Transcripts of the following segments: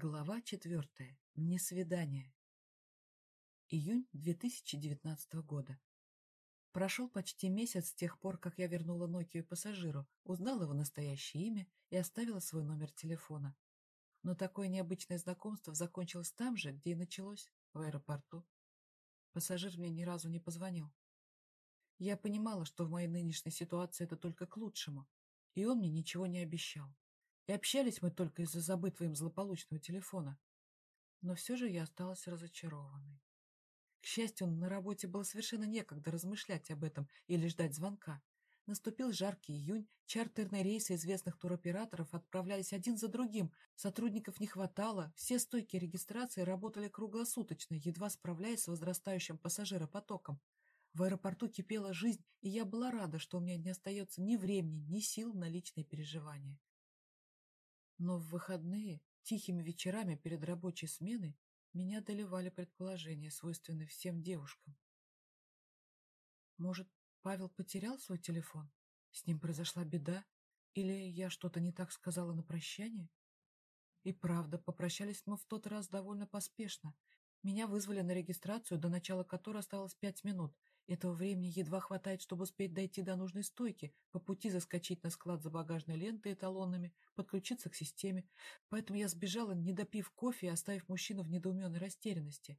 Глава четвертая. Несвидание. Июнь 2019 года. Прошел почти месяц с тех пор, как я вернула Нокию пассажиру, узнала его настоящее имя и оставила свой номер телефона. Но такое необычное знакомство закончилось там же, где и началось, в аэропорту. Пассажир мне ни разу не позвонил. Я понимала, что в моей нынешней ситуации это только к лучшему, и он мне ничего не обещал. И общались мы только из-за забытого им злополучного телефона. Но все же я осталась разочарованной. К счастью, на работе было совершенно некогда размышлять об этом или ждать звонка. Наступил жаркий июнь, чартерные рейсы известных туроператоров отправлялись один за другим, сотрудников не хватало, все стойки регистрации работали круглосуточно, едва справляясь с возрастающим пассажиропотоком. В аэропорту кипела жизнь, и я была рада, что у меня не остается ни времени, ни сил на личные переживания. Но в выходные, тихими вечерами перед рабочей сменой, меня доливали предположения, свойственные всем девушкам. Может, Павел потерял свой телефон? С ним произошла беда? Или я что-то не так сказала на прощание? И правда, попрощались мы в тот раз довольно поспешно. Меня вызвали на регистрацию, до начала которой осталось пять минут, этого времени едва хватает, чтобы успеть дойти до нужной стойки, по пути заскочить на склад за багажной лентой и талонами, подключиться к системе. Поэтому я сбежала, не допив кофе и оставив мужчину в недоуменной растерянности.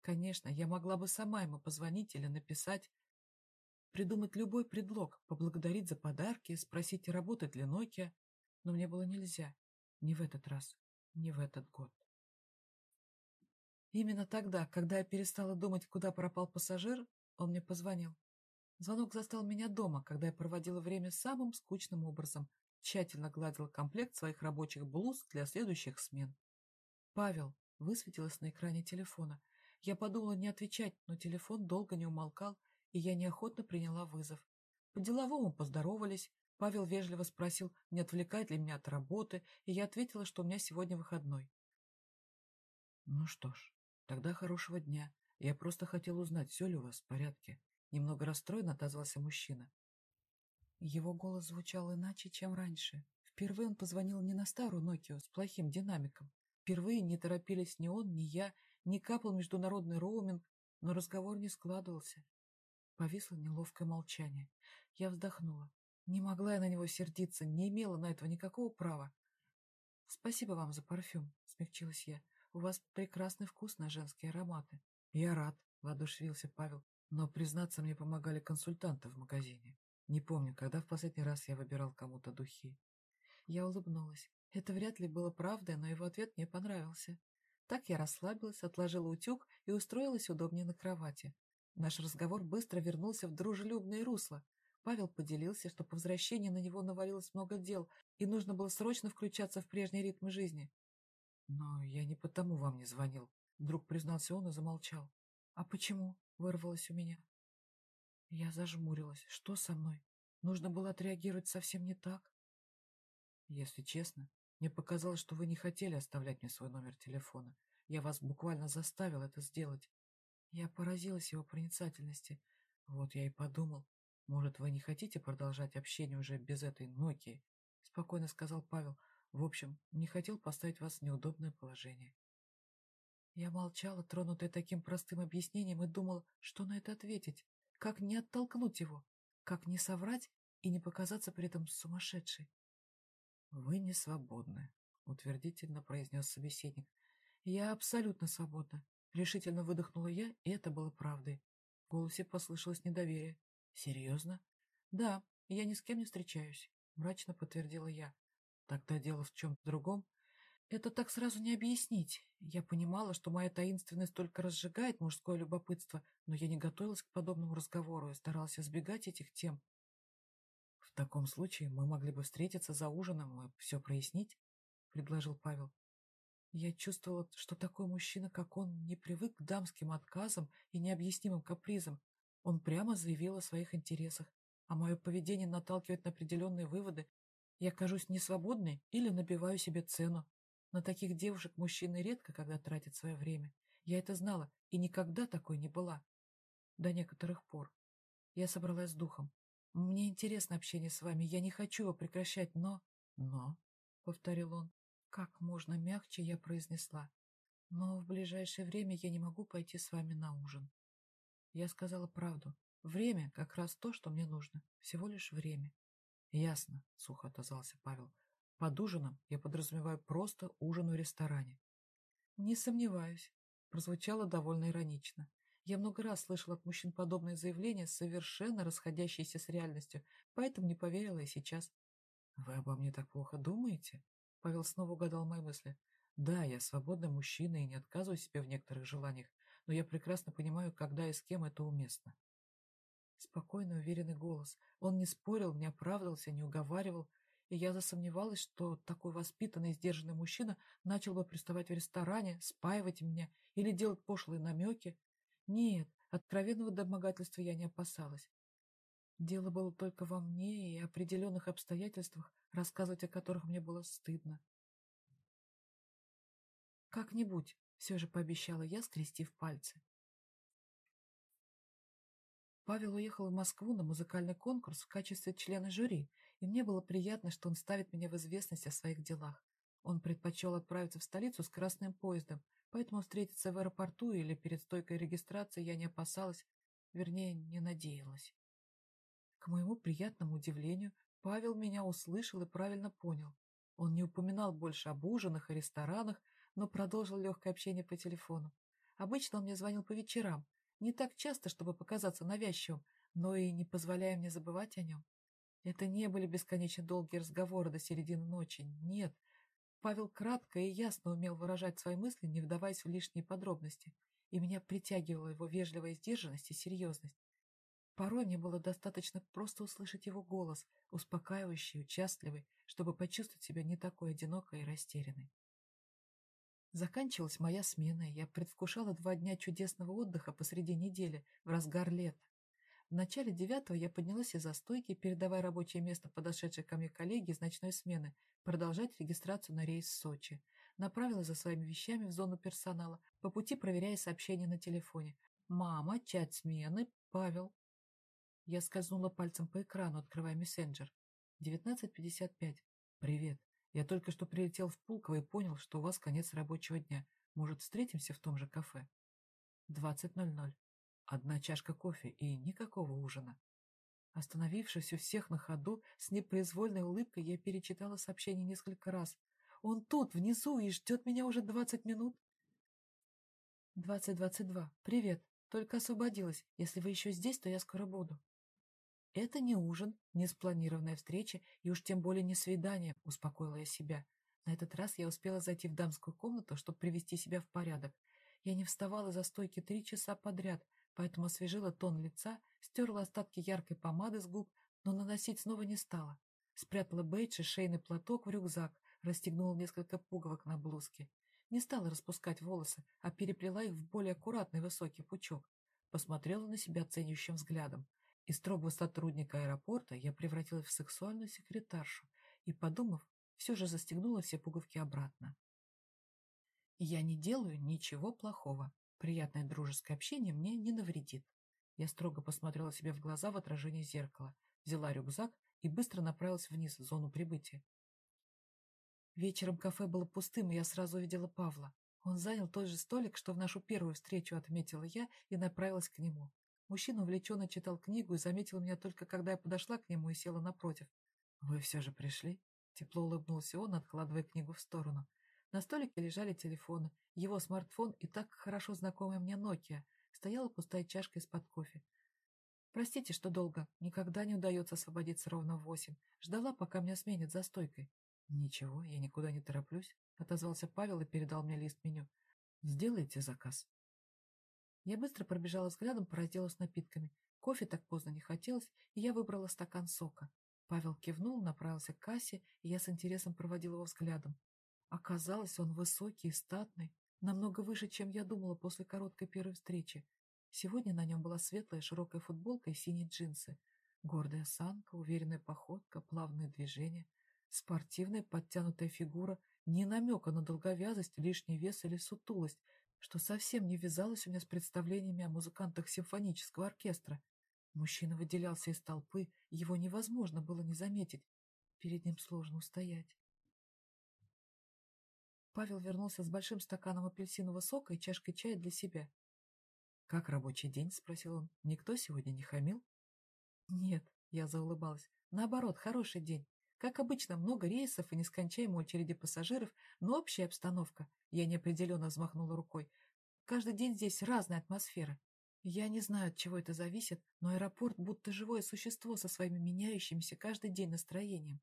Конечно, я могла бы сама ему позвонить или написать, придумать любой предлог, поблагодарить за подарки, спросить, работает ли Nokia, но мне было нельзя. Не в этот раз, не в этот год. Именно тогда, когда я перестала думать, куда пропал пассажир, он мне позвонил. Звонок застал меня дома, когда я проводила время самым скучным образом, тщательно гладила комплект своих рабочих блуз для следующих смен. «Павел», — высветилось на экране телефона. Я подумала не отвечать, но телефон долго не умолкал, и я неохотно приняла вызов. По-деловому поздоровались. Павел вежливо спросил, не отвлекает ли меня от работы, и я ответила, что у меня сегодня выходной. «Ну что ж, тогда хорошего дня», я просто хотел узнать, все ли у вас в порядке. Немного расстроенно отозвался мужчина. Его голос звучал иначе, чем раньше. Впервые он позвонил не на старую Нокио с плохим динамиком. Впервые не торопились ни он, ни я, не капал международный роуминг, но разговор не складывался. Повисло неловкое молчание. Я вздохнула. Не могла я на него сердиться, не имела на этого никакого права. — Спасибо вам за парфюм, — смягчилась я. — У вас прекрасный вкус на женские ароматы. «Я рад», — воодушевился Павел, «но, признаться, мне помогали консультанты в магазине. Не помню, когда в последний раз я выбирал кому-то духи». Я улыбнулась. Это вряд ли было правдой, но его ответ мне понравился. Так я расслабилась, отложила утюг и устроилась удобнее на кровати. Наш разговор быстро вернулся в дружелюбное русло. Павел поделился, что по возвращении на него навалилось много дел, и нужно было срочно включаться в прежний ритм жизни. «Но я не потому вам не звонил», Вдруг признался он и замолчал. «А почему?» — вырвалось у меня. Я зажмурилась. Что со мной? Нужно было отреагировать совсем не так. Если честно, мне показалось, что вы не хотели оставлять мне свой номер телефона. Я вас буквально заставил это сделать. Я поразилась его проницательности. Вот я и подумал, может, вы не хотите продолжать общение уже без этой Нокии? Спокойно сказал Павел. В общем, не хотел поставить вас в неудобное положение. Я молчала, тронутая таким простым объяснением, и думала, что на это ответить, как не оттолкнуть его, как не соврать и не показаться при этом сумасшедшей. — Вы не свободны, — утвердительно произнес собеседник. — Я абсолютно свободна, — решительно выдохнула я, и это было правдой. В голосе послышалось недоверие. — Серьезно? — Да, я ни с кем не встречаюсь, — мрачно подтвердила я. — Тогда дело в чем-то другом. Это так сразу не объяснить. Я понимала, что моя таинственность только разжигает мужское любопытство, но я не готовилась к подобному разговору и старалась избегать этих тем. — В таком случае мы могли бы встретиться за ужином и все прояснить, — предложил Павел. Я чувствовала, что такой мужчина, как он, не привык к дамским отказам и необъяснимым капризам. Он прямо заявил о своих интересах, а мое поведение наталкивает на определенные выводы. Я кажусь несвободной или набиваю себе цену, на таких девушек мужчины редко когда тратят свое время. Я это знала и никогда такой не была. До некоторых пор. Я собралась с духом. Мне интересно общение с вами, я не хочу его прекращать, но... Но, — повторил он, Как можно мягче я произнесла. Но в ближайшее время я не могу пойти с вами на ужин. Я сказала правду. Время как раз то, что мне нужно. Всего лишь время. Ясно, сухо отозвался Павел. Под ужином я подразумеваю просто ужин в ресторане. Не сомневаюсь, прозвучало довольно иронично. Я много раз слышала от мужчин подобные заявления, совершенно расходящиеся с реальностью, поэтому не поверила и сейчас. «Вы обо мне так плохо думаете?» Павел снова угадал мои мысли. «Да, я свободный мужчина и не отказываю себе в некоторых желаниях, но я прекрасно понимаю, когда и с кем это уместно». Спокойный, уверенный голос. Он не спорил, не оправдывался, не уговаривал, и я засомневалась, что такой воспитанный и сдержанный мужчина начал бы приставать в ресторане, спаивать меня или делать пошлые намеки. Нет, откровенного домогательства я не опасалась. Дело было только во мне и определенных обстоятельствах, рассказывать о которых мне было стыдно. «Как-нибудь», — все же пообещала я, скрестив пальцы. Павел уехал в Москву на музыкальный конкурс в качестве члена жюри, и мне было приятно, что он ставит меня в известность о своих делах. Он предпочел отправиться в столицу с красным поездом, поэтому встретиться в аэропорту или перед стойкой регистрации я не опасалась, вернее, не надеялась. К моему приятному удивлению, Павел меня услышал и правильно понял. Он не упоминал больше об ужинах и ресторанах, но продолжил легкое общение по телефону. Обычно он мне звонил по вечерам, не так часто, чтобы показаться навязчивым, но и не позволяя мне забывать о нем. Это не были бесконечно долгие разговоры до середины ночи, нет. Павел кратко и ясно умел выражать свои мысли, не вдаваясь в лишние подробности, и меня притягивала его вежливая сдержанность и серьезность. Порой мне было достаточно просто услышать его голос, успокаивающий, участливый, чтобы почувствовать себя не такой одинокой и растерянной. Заканчивалась моя смена, и я предвкушала два дня чудесного отдыха посреди недели, в разгар лета. В начале девятого я поднялась из-за стойки, передавая рабочее место подошедшей ко мне коллеге из ночной смены, продолжать регистрацию на рейс в Сочи. Направилась за своими вещами в зону персонала, по пути проверяя сообщения на телефоне. «Мама, чат смены, Павел». Я скользнула пальцем по экрану, открывая мессенджер. 19.55. «Привет. Я только что прилетел в Пулково и понял, что у вас конец рабочего дня. Может, встретимся в том же кафе?» 20.00. Одна чашка кофе и никакого ужина. Остановившись у всех на ходу, с непроизвольной улыбкой я перечитала сообщение несколько раз. «Он тут, внизу, и ждет меня уже двадцать минут!» «Двадцать двадцать два. Привет. Только освободилась. Если вы еще здесь, то я скоро буду». «Это не ужин, не спланированная встреча и уж тем более не свидание», — успокоила я себя. На этот раз я успела зайти в дамскую комнату, чтобы привести себя в порядок. Я не вставала за стойки три часа подряд, поэтому освежила тон лица, стерла остатки яркой помады с губ, но наносить снова не стала. Спрятала бейдж и шейный платок в рюкзак, расстегнула несколько пуговок на блузке. Не стала распускать волосы, а переплела их в более аккуратный высокий пучок. Посмотрела на себя оценивающим взглядом. Из строгого сотрудника аэропорта я превратилась в сексуальную секретаршу и, подумав, все же застегнула все пуговки обратно. Я не делаю ничего плохого. Приятное дружеское общение мне не навредит. Я строго посмотрела себе в глаза в отражении зеркала, взяла рюкзак и быстро направилась вниз в зону прибытия. Вечером кафе было пустым, и я сразу увидела Павла. Он занял тот же столик, что в нашу первую встречу отметила я, и направилась к нему. Мужчина увлеченно читал книгу и заметил меня только когда я подошла к нему и села напротив. «Вы все же пришли?» Тепло улыбнулся он, откладывая книгу в сторону. На столике лежали телефоны. Его смартфон и так хорошо знакомая мне Nokia. Стояла пустая чашка из-под кофе. «Простите, что долго. Никогда не удается освободиться ровно в восемь. Ждала, пока меня сменят за стойкой». «Ничего, я никуда не тороплюсь», — отозвался Павел и передал мне лист меню. «Сделайте заказ». Я быстро пробежала взглядом по разделу с напитками. Кофе так поздно не хотелось, и я выбрала стакан сока. Павел кивнул, направился к кассе, и я с интересом проводила его взглядом. Оказалось, он высокий и статный, намного выше, чем я думала после короткой первой встречи. Сегодня на нем была светлая широкая футболка и синие джинсы. Гордая осанка, уверенная походка, плавные движения, спортивная подтянутая фигура, ни намека на долговязость, лишний вес или сутулость, что совсем не вязалось у меня с представлениями о музыкантах симфонического оркестра. Мужчина выделялся из толпы, его невозможно было не заметить. Перед ним сложно устоять. Павел вернулся с большим стаканом апельсинового сока и чашкой чая для себя. «Как рабочий день?» — спросил он. «Никто сегодня не хамил?» «Нет», — я заулыбалась. «Наоборот, хороший день. Как обычно, много рейсов и нескончаемой очереди пассажиров, но общая обстановка, я неопределенно взмахнула рукой, каждый день здесь разная атмосфера. Я не знаю, от чего это зависит, но аэропорт будто живое существо со своими меняющимися каждый день настроением.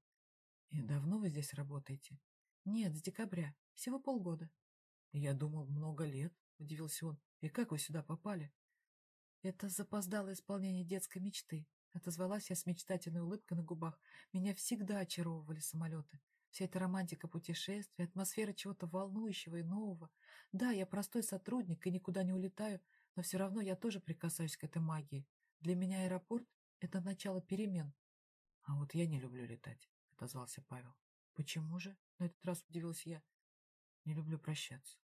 И давно вы здесь работаете? Нет, с декабря. Всего полгода. Я думал, много лет, удивился он. И как вы сюда попали? Это запоздало исполнение детской мечты. Отозвалась я с мечтательной улыбкой на губах. Меня всегда очаровывали самолеты. Вся эта романтика путешествия, атмосфера чего-то волнующего и нового. Да, я простой сотрудник и никуда не улетаю, но все равно я тоже прикасаюсь к этой магии. Для меня аэропорт — это начало перемен. — А вот я не люблю летать, — отозвался Павел. — Почему же? — на этот раз удивилась я. — Не люблю прощаться.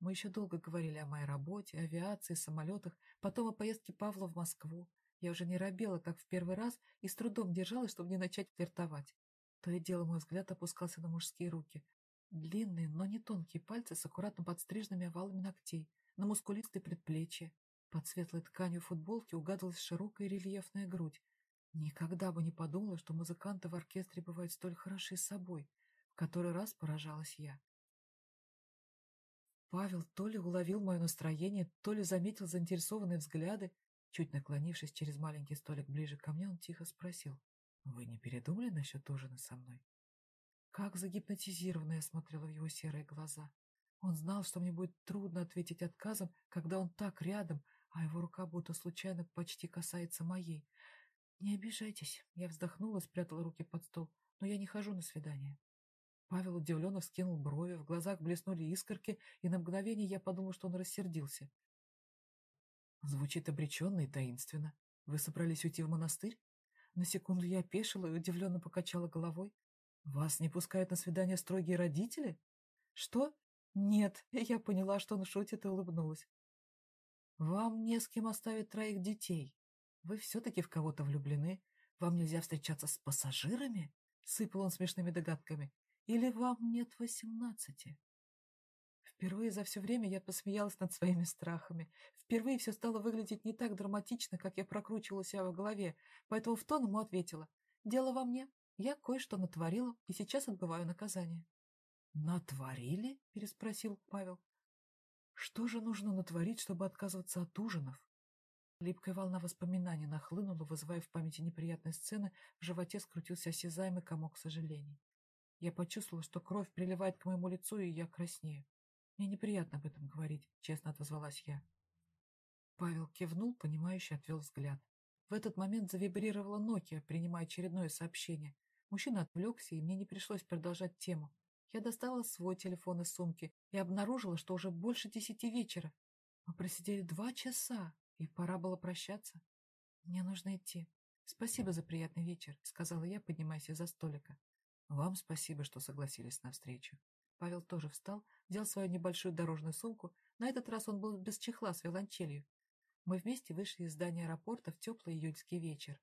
Мы еще долго говорили о моей работе, авиации, самолетах, потом о поездке Павла в Москву. Я уже не робела, как в первый раз, и с трудом держалась, чтобы не начать флиртовать. То и дело мой взгляд опускался на мужские руки. Длинные, но не тонкие пальцы с аккуратно подстриженными овалами ногтей, на мускулистые предплечья. Под светлой тканью футболки угадывалась широкая рельефная грудь. Никогда бы не подумала, что музыканты в оркестре бывают столь хороши с собой. Который раз поражалась я. Павел то ли уловил мое настроение, то ли заметил заинтересованные взгляды, Чуть наклонившись через маленький столик ближе ко мне, он тихо спросил. «Вы не передумали насчет ужина со мной?» Как загипнотизированно я смотрела в его серые глаза. Он знал, что мне будет трудно ответить отказом, когда он так рядом, а его рука будто случайно почти касается моей. «Не обижайтесь», — я вздохнула, спрятала руки под стол, «но я не хожу на свидание». Павел удивленно вскинул брови, в глазах блеснули искорки, и на мгновение я подумал, что он рассердился. Звучит обреченно и таинственно. Вы собрались уйти в монастырь? На секунду я опешила и удивленно покачала головой. Вас не пускают на свидание строгие родители? Что? Нет, я поняла, что он шутит и улыбнулась. Вам не с кем оставить троих детей. Вы все-таки в кого-то влюблены. Вам нельзя встречаться с пассажирами? Сыпал он смешными догадками. Или вам нет восемнадцати? Впервые за все время я посмеялась над своими страхами. Впервые все стало выглядеть не так драматично, как я прокручивала себя в голове, поэтому в тон ему ответила. «Дело во мне. Я кое-что натворила и сейчас отбываю наказание». «Натворили?» — переспросил Павел. «Что же нужно натворить, чтобы отказываться от ужинов?» Липкая волна воспоминаний нахлынула, вызывая в памяти неприятные сцены, в животе скрутился осязаемый комок сожалений. Я почувствовала, что кровь приливает к моему лицу, и я краснею. Мне неприятно об этом говорить, честно отозвалась я. Павел кивнул, понимающе отвел взгляд. В этот момент завибрировала Nokia, принимая очередное сообщение. Мужчина отвлекся, и мне не пришлось продолжать тему. Я достала свой телефон из сумки и обнаружила, что уже больше десяти вечера. Мы просидели два часа, и пора было прощаться. Мне нужно идти. Спасибо за приятный вечер, сказала я, поднимаясь из-за столика. Вам спасибо, что согласились на встречу. Павел тоже встал, взял свою небольшую дорожную сумку. На этот раз он был без чехла с виолончелью. Мы вместе вышли из здания аэропорта в теплый июльский вечер.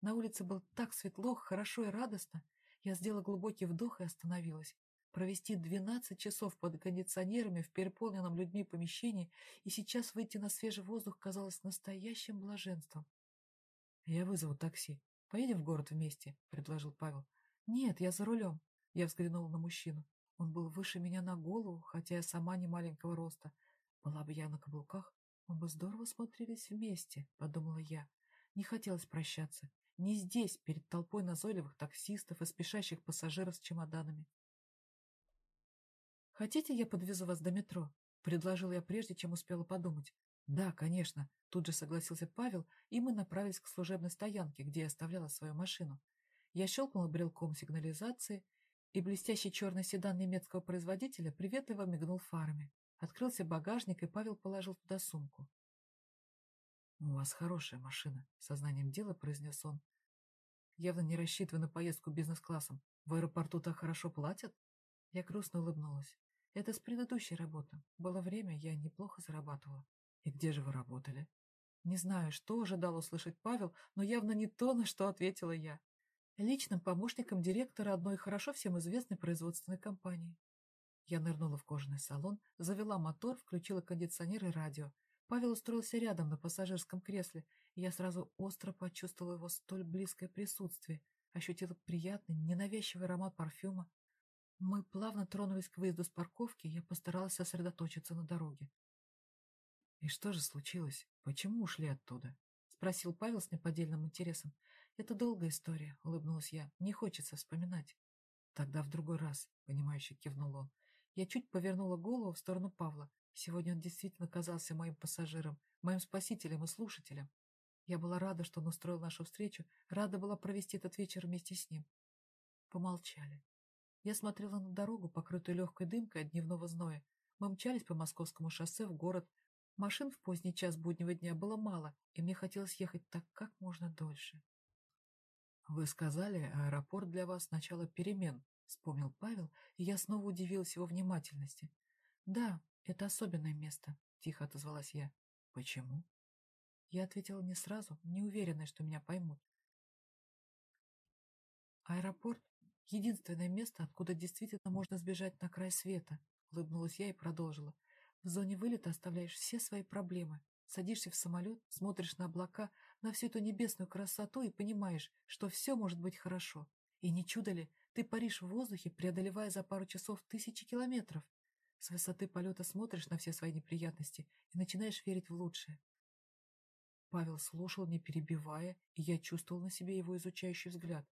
На улице было так светло, хорошо и радостно. Я сделала глубокий вдох и остановилась. Провести двенадцать часов под кондиционерами в переполненном людьми помещении и сейчас выйти на свежий воздух казалось настоящим блаженством. — Я вызову такси. Поедем в город вместе, — предложил Павел. — Нет, я за рулем. Я взглянула на мужчину. Он был выше меня на голову, хотя я сама не маленького роста. Была бы я на каблуках, мы бы здорово смотрелись вместе, подумала я. Не хотелось прощаться. Не здесь, перед толпой назойливых таксистов и спешащих пассажиров с чемоданами. «Хотите, я подвезу вас до метро?» — предложил я прежде, чем успела подумать. «Да, конечно», — тут же согласился Павел, и мы направились к служебной стоянке, где я оставляла свою машину. Я щелкнула брелком сигнализации, и блестящий черный седан немецкого производителя приветливо мигнул фарами. Открылся багажник, и Павел положил туда сумку. — У вас хорошая машина, — сознанием дела произнес он. — Явно не рассчитывая на поездку бизнес-классом. В аэропорту так хорошо платят? Я грустно улыбнулась. Это с предыдущей работы. Было время, я неплохо зарабатывала. И где же вы работали? Не знаю, что ожидал услышать Павел, но явно не то, на что ответила я. Личным помощником директора одной хорошо всем известной производственной компании. Я нырнула в кожаный салон, завела мотор, включила кондиционер и радио. Павел устроился рядом на пассажирском кресле, и я сразу остро почувствовала его столь близкое присутствие, ощутила приятный, ненавязчивый аромат парфюма. Мы плавно тронулись к выезду с парковки, и я постаралась сосредоточиться на дороге. «И что же случилось? Почему ушли оттуда?» — спросил Павел с неподдельным интересом. «Это долгая история», — улыбнулась я. «Не хочется вспоминать». «Тогда в другой раз», — понимающе кивнул он. Я чуть повернула голову в сторону Павла. Сегодня он действительно казался моим пассажиром, моим спасителем и слушателем. Я была рада, что он устроил нашу встречу, рада была провести этот вечер вместе с ним. Помолчали. Я смотрела на дорогу, покрытую легкой дымкой от дневного зноя. Мы мчались по московскому шоссе в город. Машин в поздний час буднего дня было мало, и мне хотелось ехать так как можно дольше. «Вы сказали, аэропорт для вас начало перемен», — вспомнил Павел, и я снова удивилась его внимательности. «Да, это особенное место», — тихо отозвалась я. «Почему?» Я ответила не сразу, не уверенная, что меня поймут. «Аэропорт — единственное место, откуда действительно можно сбежать на край света», — улыбнулась я и продолжила. «В зоне вылета оставляешь все свои проблемы, садишься в самолет, смотришь на облака, на всю эту небесную красоту и понимаешь, что все может быть хорошо. И не чудо ли, ты паришь в воздухе, преодолевая за пару часов тысячи километров. С высоты полета смотришь на все свои неприятности и начинаешь верить в лучшее. Павел слушал, не перебивая, и я чувствовал на себе его изучающий взгляд.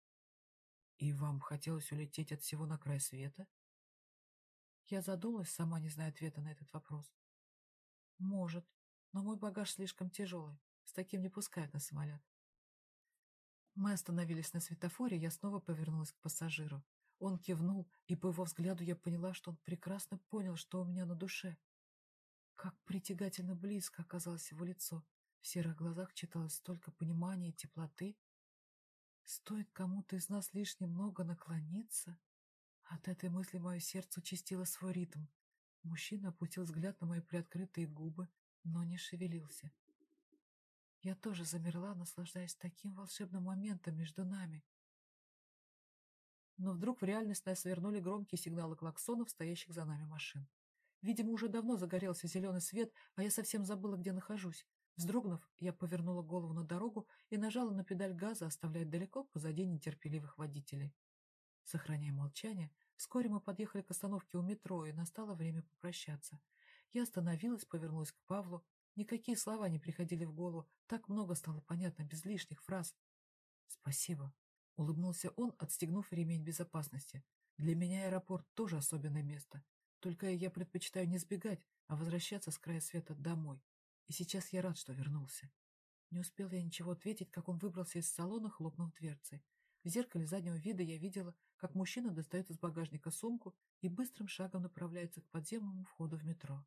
«И вам хотелось улететь от всего на край света?» Я задумалась, сама не зная ответа на этот вопрос. «Может, но мой багаж слишком тяжелый. С таким не пускают на самолет. Мы остановились на светофоре, я снова повернулась к пассажиру. Он кивнул, и по его взгляду я поняла, что он прекрасно понял, что у меня на душе. Как притягательно близко оказалось его лицо. В серых глазах читалось столько понимания и теплоты. Стоит кому-то из нас лишь немного наклониться. От этой мысли мое сердце участило свой ритм. Мужчина опустил взгляд на мои приоткрытые губы, но не шевелился. Я тоже замерла, наслаждаясь таким волшебным моментом между нами. Но вдруг в реальность нас свернули громкие сигналы клаксонов, стоящих за нами машин. Видимо, уже давно загорелся зеленый свет, а я совсем забыла, где нахожусь. Вздрогнув, я повернула голову на дорогу и нажала на педаль газа, оставляя далеко позади нетерпеливых водителей. Сохраняя молчание, вскоре мы подъехали к остановке у метро, и настало время попрощаться. Я остановилась, повернулась к Павлу. Никакие слова не приходили в голову, так много стало понятно без лишних фраз. «Спасибо», — улыбнулся он, отстегнув ремень безопасности. «Для меня аэропорт тоже особенное место. Только я предпочитаю не сбегать, а возвращаться с края света домой. И сейчас я рад, что вернулся». Не успел я ничего ответить, как он выбрался из салона, хлопнув дверцей. В зеркале заднего вида я видела, как мужчина достает из багажника сумку и быстрым шагом направляется к подземному входу в метро.